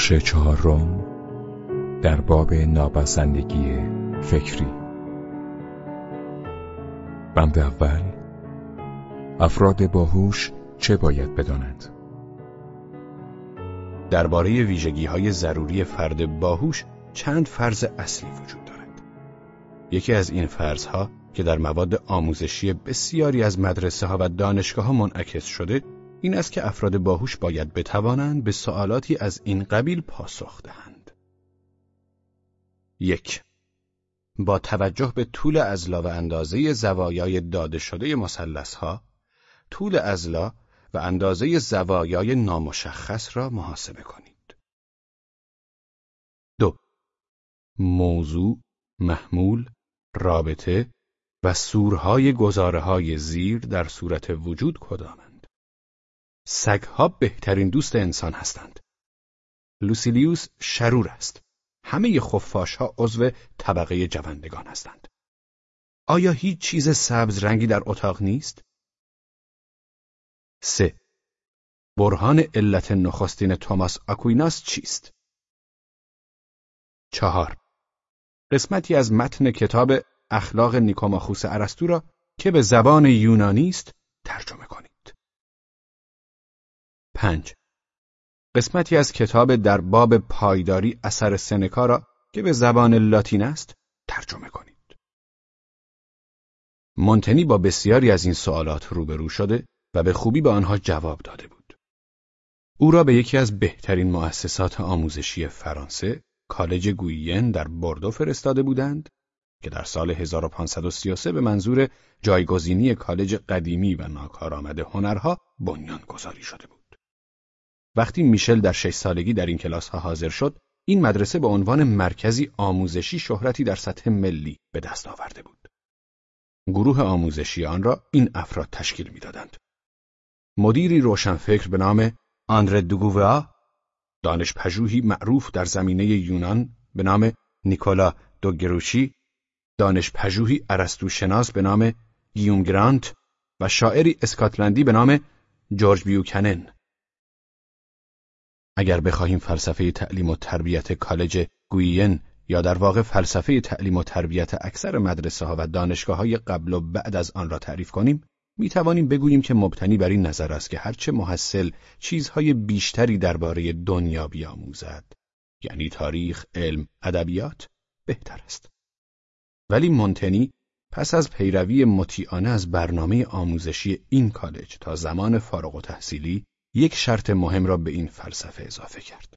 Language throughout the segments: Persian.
بخش چهارم در باب نابسندگی فکری بند اول افراد باهوش چه باید بدانند؟ درباره ویژگی های ضروری فرد باهوش چند فرض اصلی وجود دارد. یکی از این فرضها که در مواد آموزشی بسیاری از مدرسه ها و دانشگاه ها منعکس شده این است که افراد باهوش باید بتوانند به سوالاتی از این قبیل پاسخ دهند. یک با توجه به طول ازلا و اندازه زوایای داده شده مثلث ها، طول ازلا و اندازه زوایای نامشخص را محاسبه کنید. دو موضوع، محمول، رابطه و سورهای گزاره های زیر در صورت وجود کدامند؟ سگها بهترین دوست انسان هستند. لوسیلیوس شرور است. همه خفاش ها عضو طبقه جوندگان هستند. آیا هیچ چیز سبز رنگی در اتاق نیست؟ سه برهان علت نخستین توماس آکویناس چیست؟ چهار قسمتی از متن کتاب اخلاق نیکوماخوس ارسطو را که به زبان یونانی است ترجمه کنید. پنج قسمتی از کتاب در باب پایداری اثر سنکا را که به زبان لاتین است ترجمه کنید. مونتنی با بسیاری از این سوالات روبرو شده و به خوبی به آنها جواب داده بود. او را به یکی از بهترین مؤسسات آموزشی فرانسه، کالج گویین در بردو فرستاده بودند که در سال 1533 به منظور جایگزینی کالج قدیمی و ناکارآمد هنرها بنیان گذاری شده بود. وقتی میشل در شش سالگی در این کلاس ها حاضر شد، این مدرسه به عنوان مرکزی آموزشی شهرتی در سطح ملی به دست آورده بود. گروه آموزشی آن را این افراد تشکیل می‌دادند. مدیری روشنفکر به نام آندره دوگووا، دانش پژوهی معروف در زمینه یونان به نام نیکولا دوگروشی، دانش پژوهی ارسطو شناس به نام گیوم گرانت و شاعری اسکاتلندی به نام جورج بیوکنن اگر بخواهیم فلسفه تعلیم و تربیت کالج گویین یا در واقع فلسفه تعلیم و تربیت اکثر مدرسه ها و دانشگاه های قبل و بعد از آن را تعریف کنیم می توانیم بگوییم که مبتنی بر این نظر است که هرچه محصل چیزهای بیشتری درباره دنیا بیاموزد یعنی تاریخ، علم، ادبیات بهتر است. ولی مونتنی پس از پیروی مطیعانه از برنامه آموزشی این کالج تا زمان فارغ و تحصیلی یک شرط مهم را به این فلسفه اضافه کرد.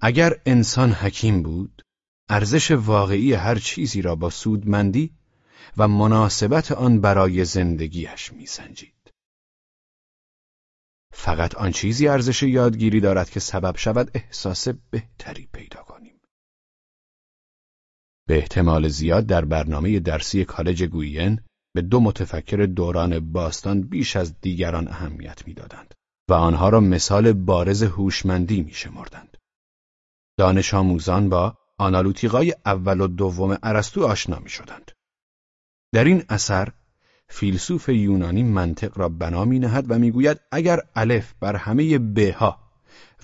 اگر انسان حکیم بود، ارزش واقعی هر چیزی را با سودمندی و مناسبت آن برای زندگیش میسنجید. فقط آن چیزی ارزش یادگیری دارد که سبب شود احساس بهتری پیدا کنیم. به احتمال زیاد در برنامه درسی کالج گویین به دو متفکر دوران باستان بیش از دیگران اهمیت می‌دادند و آنها را مثال بارز هوشمندی میشمردند. دانش آموزان با آنالوتیقای اول و دوم ارسطو آشنا می شدند. در این اثر فیلسوف یونانی منطق را بنا می نهد و می‌گوید اگر الف بر همه ب ها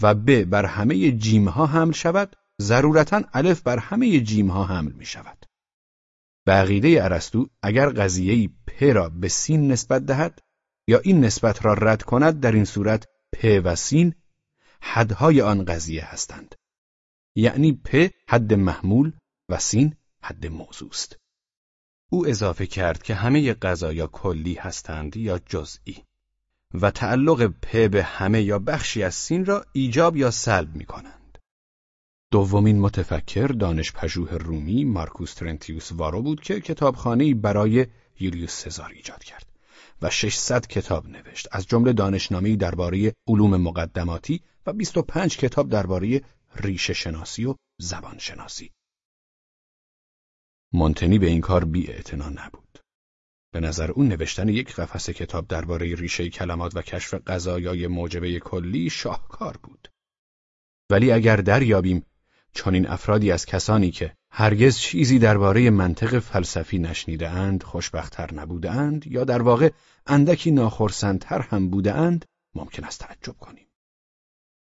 و ب بر همه جیم ها حمل شود ضرورتا الف بر همه جیم ها حمل می شود. به عقیده ارسطو اگر قضیه پ را به سین نسبت دهد یا این نسبت را رد کند در این صورت پ و سین حدهای آن قضیه هستند. یعنی پ حد محمول و سین حد موضوع است. او اضافه کرد که همه قضایا کلی هستند یا جزئی و تعلق پ به همه یا بخشی از سین را ایجاب یا سلب می کنند. دومین متفکر دانش پژوه رومی مارکوس ترنتیوس وارو بود که کتابخانه‌ای برای یولیوس سزار ایجاد کرد و 600 کتاب نوشت از جمله دانشنامه‌ای درباره علوم مقدماتی و 25 کتاب درباره ریشه شناسی و زبان شناسی. مونتنی به این کار بی نبود. به نظر اون نوشتن یک قفسه کتاب درباره ریشه کلمات و کشف قضایای موجبه کلی شاهکار بود. ولی اگر دریابیم چون این افرادی از کسانی که هرگز چیزی درباره منطق فلسفی نشنیده اند خوشبختتر نبوده اند یا در واقع اندکی ناخرسندتر هم بوده اند ممکن است تعجب کنیم.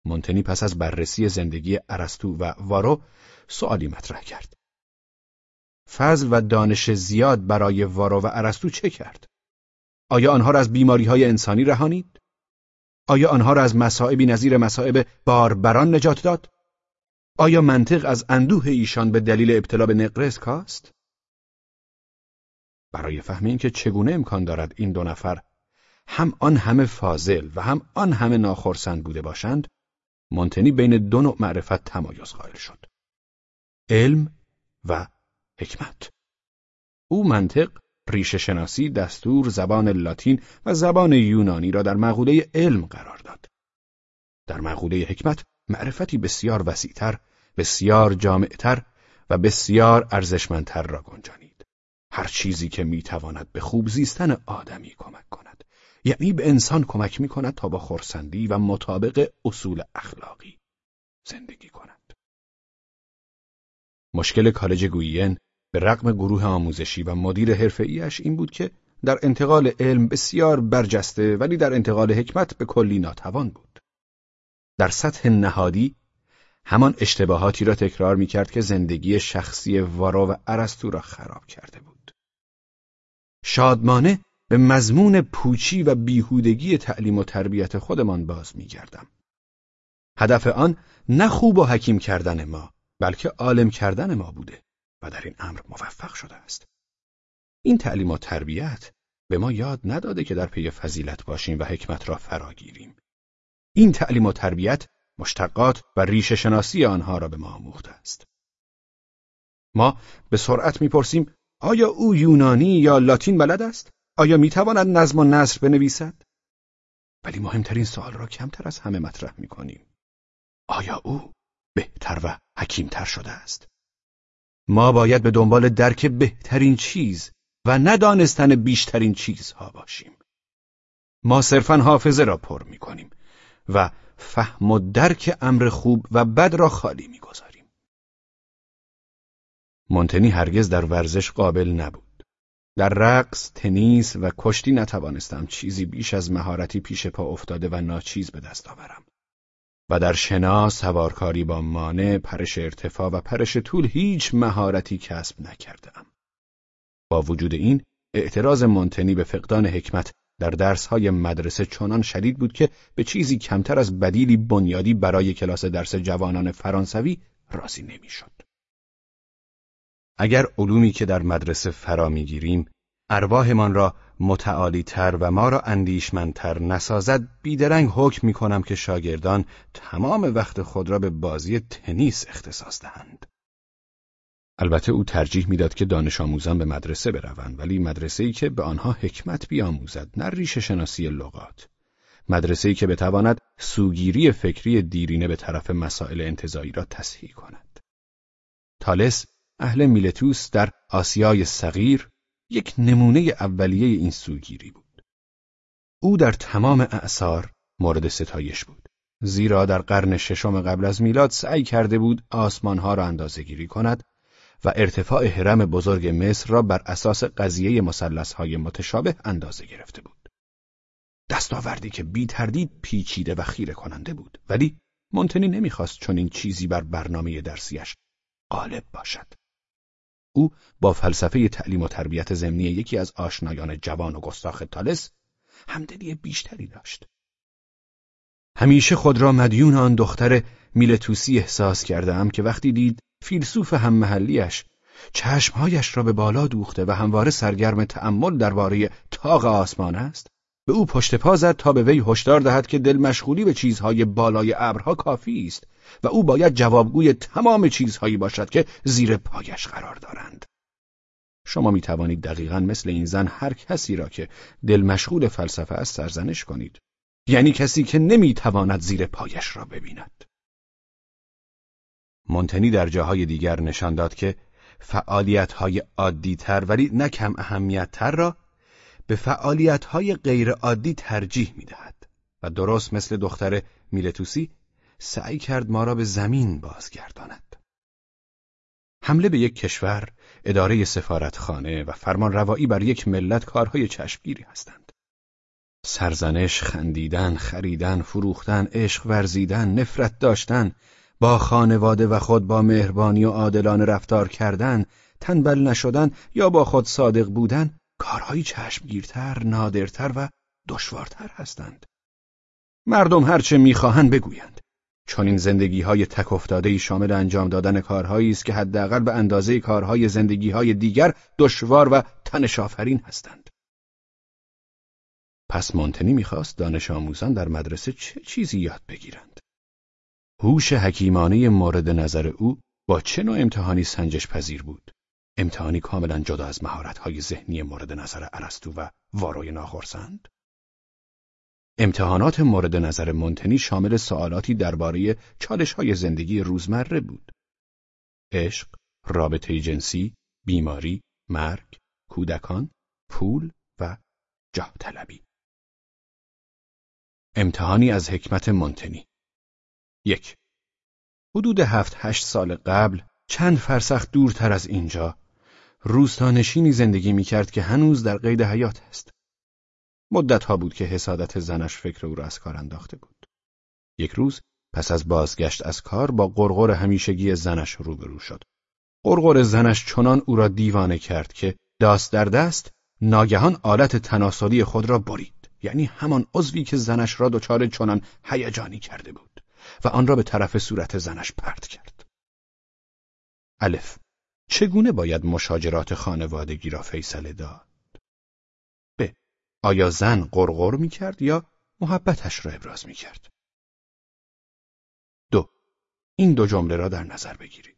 مونتنی پس از بررسی زندگی ارسطو و وارو سوالی مطرح کرد. فضل و دانش زیاد برای وارو و ارسطو چه کرد؟ آیا آنها را از بیماری های انسانی رهانید؟ آیا آنها را از مصائبی نظیر مصائب باربران نجات داد؟ آیا منطق از اندوه ایشان به دلیل ابتلا به نقرس کاست؟ برای فهم اینکه چگونه امکان دارد این دو نفر هم آن همه فاضل و هم آن همه ناخرسند بوده باشند مونتنی بین دو نوع معرفت تمایز قائل شد. علم و حکمت. او منطق ریشه شناسی دستور زبان لاتین و زبان یونانی را در مقوله علم قرار داد. در مقوله حکمت معرفتی بسیار وسیعتر بسیار جامعتر و بسیار ارزشمندتر را گنجانید هر چیزی که می‌تواند به خوب زیستن آدمی کمک کند یعنی به انسان کمک می کند تا با خورسندی و مطابق اصول اخلاقی زندگی کند. مشکل کالج گویین به رغم گروه آموزشی و مدیر حرفه‌ایش این بود که در انتقال علم بسیار برجسته ولی در انتقال حکمت به کلی ناتوان بود. در سطح نهادی همان اشتباهاتی را تکرار می کرد که زندگی شخصی وارا و ارسطو را خراب کرده بود. شادمانه به مضمون پوچی و بیهودگی تعلیم و تربیت خودمان باز میگردم. هدف آن نه خوب و حکیم کردن ما بلکه عالم کردن ما بوده و در این امر موفق شده است. این تعلیم و تربیت به ما یاد نداده که در پی فضیلت باشیم و حکمت را فراگیریم. این تعلیم و تربیت مشتقات و ریشه شناسی آنها را به ما آموخته است. ما به سرعت می‌پرسیم آیا او یونانی یا لاتین بلد است؟ آیا می‌تواند نظم و نصر بنویسد؟ ولی مهمترین سوال را کمتر از همه مطرح می‌کنیم. آیا او بهتر و حکیمتر شده است؟ ما باید به دنبال درک بهترین چیز و ندانستن بیشترین چیزها باشیم. ما صرفا حافظه را پر می‌کنیم و فهم و درک امر خوب و بد را خالی می‌گذاریم. مونتنی هرگز در ورزش قابل نبود. در رقص، تنیس و کشتی نتوانستم چیزی بیش از مهارتی پیش پا افتاده و ناچیز به دست آورم. و در شنا، سوارکاری با مانع، پرش ارتفاع و پرش طول هیچ مهارتی کسب نکردم. با وجود این، اعتراض مونتنی به فقدان حکمت در درسهای مدرسه چنان شدید بود که به چیزی کمتر از بدیلی بنیادی برای کلاس درس جوانان فرانسوی راضی نمی‌شد. اگر علومی که در مدرسه فرا می‌گیریم ارواحمان را متعالی تر و ما را اندیشمندتر نسازد بیدرنگ حکم می کنم که شاگردان تمام وقت خود را به بازی تنیس اختصاص دهند. البته او ترجیح می‌داد که دانش آموزان به مدرسه بروند ولی مدرسه ای که به آنها حکمت بیاموزد نه ریشه شناسی لغات مدرسه ای که بتواند سوگیری فکری دیرینه به طرف مسائل انتظایی را تصحیح کند تالس اهل میلتوس در آسیای صغیر یک نمونه اولیه این سوگیری بود. او در تمام اعثار مورد ستایش بود. زیرا در قرن ششم قبل از میلاد سعی کرده بود آسمانها را اندازه گیری کند و ارتفاع حرم بزرگ مصر را بر اساس قضیه های متشابه اندازه گرفته بود. دستاوردی که بی تردید پیچیده و خیره کننده بود ولی مونتنی نمی‌خواست این چیزی بر برنامه درسیش غالب باشد. او با فلسفه تعلیم و تربیت ضمنی یکی از آشنایان جوان و گستاخ تالس همدلی بیشتری داشت. همیشه خود را مدیون آن دختر میلتوسی احساس کردم که وقتی دید فیلسوف هم محلیش چشمهایش را به بالا دوخته و همواره سرگرم تأمل درباره تاق آسمان است به او پشت پا زد تا به وی هشدار دهد که دل مشغولی به چیزهای بالای ابرها کافی است و او باید جوابگوی تمام چیزهایی باشد که زیر پایش قرار دارند. شما می توانید دقیقا مثل این زن هر کسی را که دل مشغول فلسفه است سرزنش کنید. یعنی کسی که نمی تواند زیر پایش را ببیند. مونتنی در جاهای دیگر نشان داد که فعالیت های عادی تر ولی نه کم اهمیت تر را به فعالیت های غیر عادی ترجیح می دهد و درست مثل دختر میلتوسی سعی کرد ما را به زمین بازگرداند. حمله به یک کشور، اداره سفارتخانه و فرمان روایی بر یک ملت کارهای چشمگیری هستند. سرزنش، خندیدن، خریدن، فروختن، عشق ورزیدن، نفرت داشتن، با خانواده و خود با مهربانی و عادلانه رفتار کردن، تنبل نشدن یا با خود صادق بودن، کارهایی چشمگیرتر، نادرتر و دشوارتر هستند. مردم هرچه می‌خواهند بگویند. چون این زندگی های تک شامل انجام دادن کارهایی است که حداقل به اندازه کارهای زندگی های دیگر دشوار و تنش آفرین هستند. پس مونتنی می‌خواست دانش آموزان در مدرسه چه چیزی یاد بگیرند. هوش حکیمانه مورد نظر او با چه نوع امتحانی سنجش پذیر بود؟ امتحانی کاملا جدا از مهارت‌های ذهنی مورد نظر ارسطو و واروی ناخرسند؟ امتحانات مورد نظر مونتنی شامل سوالاتی درباره چالش‌های زندگی روزمره بود. عشق، رابطه جنسی، بیماری، مرگ، کودکان، پول و جاه طلبی. امتحانی از حکمت مونتنی یک حدود هفت هشت سال قبل چند فرسخ دورتر از اینجا روستانشینی زندگی می‌کرد که هنوز در قید حیات است. مدتها بود که حسادت زنش فکر او را از کار انداخته بود. یک روز پس از بازگشت از کار با قرقر همیشگی زنش روبرو شد. قرقر زنش چنان او را دیوانه کرد که داست در دست ناگهان آلت تناسلی خود را برید. یعنی همان عضوی که زنش را دچار چنان هیجانی کرده بود و آن را به طرف صورت زنش پرت کرد. الف چگونه باید مشاجرات خانوادگی را فیصله داد؟ ب. آیا زن قرقر می کرد یا محبتش را ابراز می کرد؟ دو. این دو جمله را در نظر بگیرید.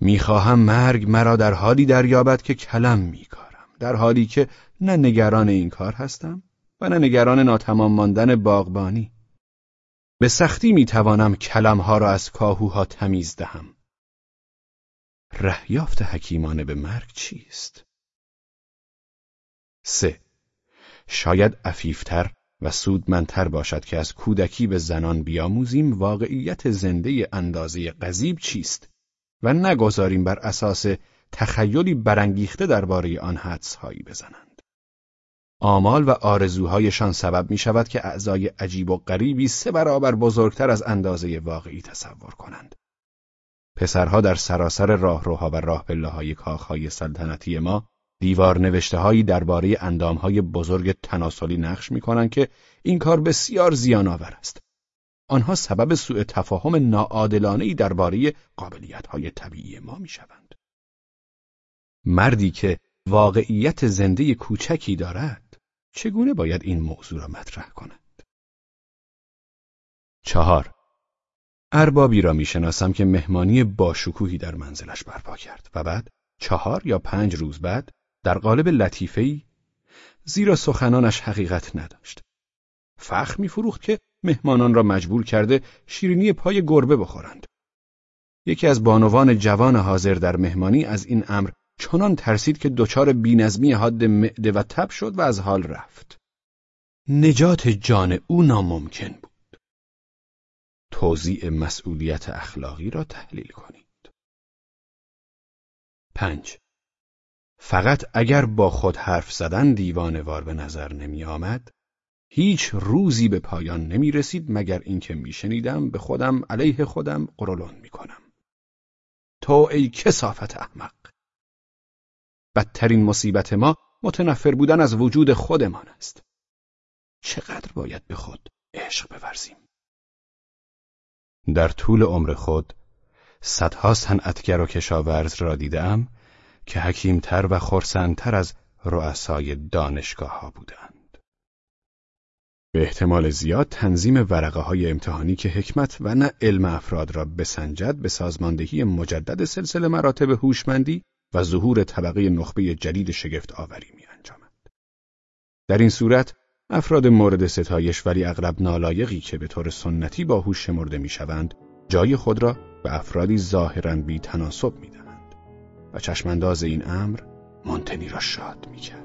می‌خواهم مرگ مرا در حالی دریابد که کلم میکارم در حالی که نه نگران این کار هستم و نه نگران ناتمام ماندن باغبانی به سختی می‌توانم کلمها را از کاهوها تمیز دهم رهیافت حکیمانه به مرگ چیست؟ سه شاید افیفتر و سودمندتر باشد که از کودکی به زنان بیاموزیم واقعیت زنده اندازه قذیب چیست و نگذاریم بر اساس تخیلی برانگیخته درباره آن حدسهایی بزنند. آمال و آرزوهایشان سبب می شود که اعضای عجیب و غریبی سه برابر بزرگتر از اندازه واقعی تصور کنند. پسرها در سراسر راهروها و راه های کاخهای سلطنتی ما دیوار نوشته هایی درباره اندامهای بزرگ تناسلی نقش می کنند که این کار بسیار زیان آور است. آنها سبب سوء تفاهم ناعادلانه‌ای درباره قابلیت‌های طبیعی ما می‌شوند. مردی که واقعیت زنده کوچکی دارد چگونه باید این موضوع را مطرح کند؟ چهار اربابی را می‌شناسم که مهمانی باشکوهی در منزلش برپا کرد و بعد چهار یا پنج روز بعد در قالب لطیفه‌ای زیرا سخنانش حقیقت نداشت فخر میفروخت که مهمانان را مجبور کرده شیرینی پای گربه بخورند یکی از بانوان جوان حاضر در مهمانی از این امر چنان ترسید که دچار بینظمی حاد معده و تب شد و از حال رفت نجات جان او ناممکن بود توضیع مسئولیت اخلاقی را تحلیل کنید. پنج فقط اگر با خود حرف زدن دیوانوار به نظر نمی آمد، هیچ روزی به پایان نمی رسید مگر اینکه می شنیدم به خودم علیه خودم قرولون می کنم. تو ای کسافت احمق. بدترین مصیبت ما متنفر بودن از وجود خودمان است. چقدر باید به خود عشق بورزیم؟ در طول عمر خود صدها صنعتگر و کشاورز را دیدم که حکیمتر و خرسندتر از رؤسای دانشگاه ها بودند. به احتمال زیاد تنظیم ورقه های امتحانی که حکمت و نه علم افراد را بسنجد به سازماندهی مجدد سلسله مراتب هوشمندی و ظهور طبقه نخبه جدید شگفت آوری می انجامد. در این صورت افراد مورد ستایش ولی اغلب نالایقی که به طور سنتی با هوش شمرده می‌شوند جای خود را به افرادی ظاهرا بی تناسب می‌دهند و چشمانداز این امر مونتنی را شاد می‌کرد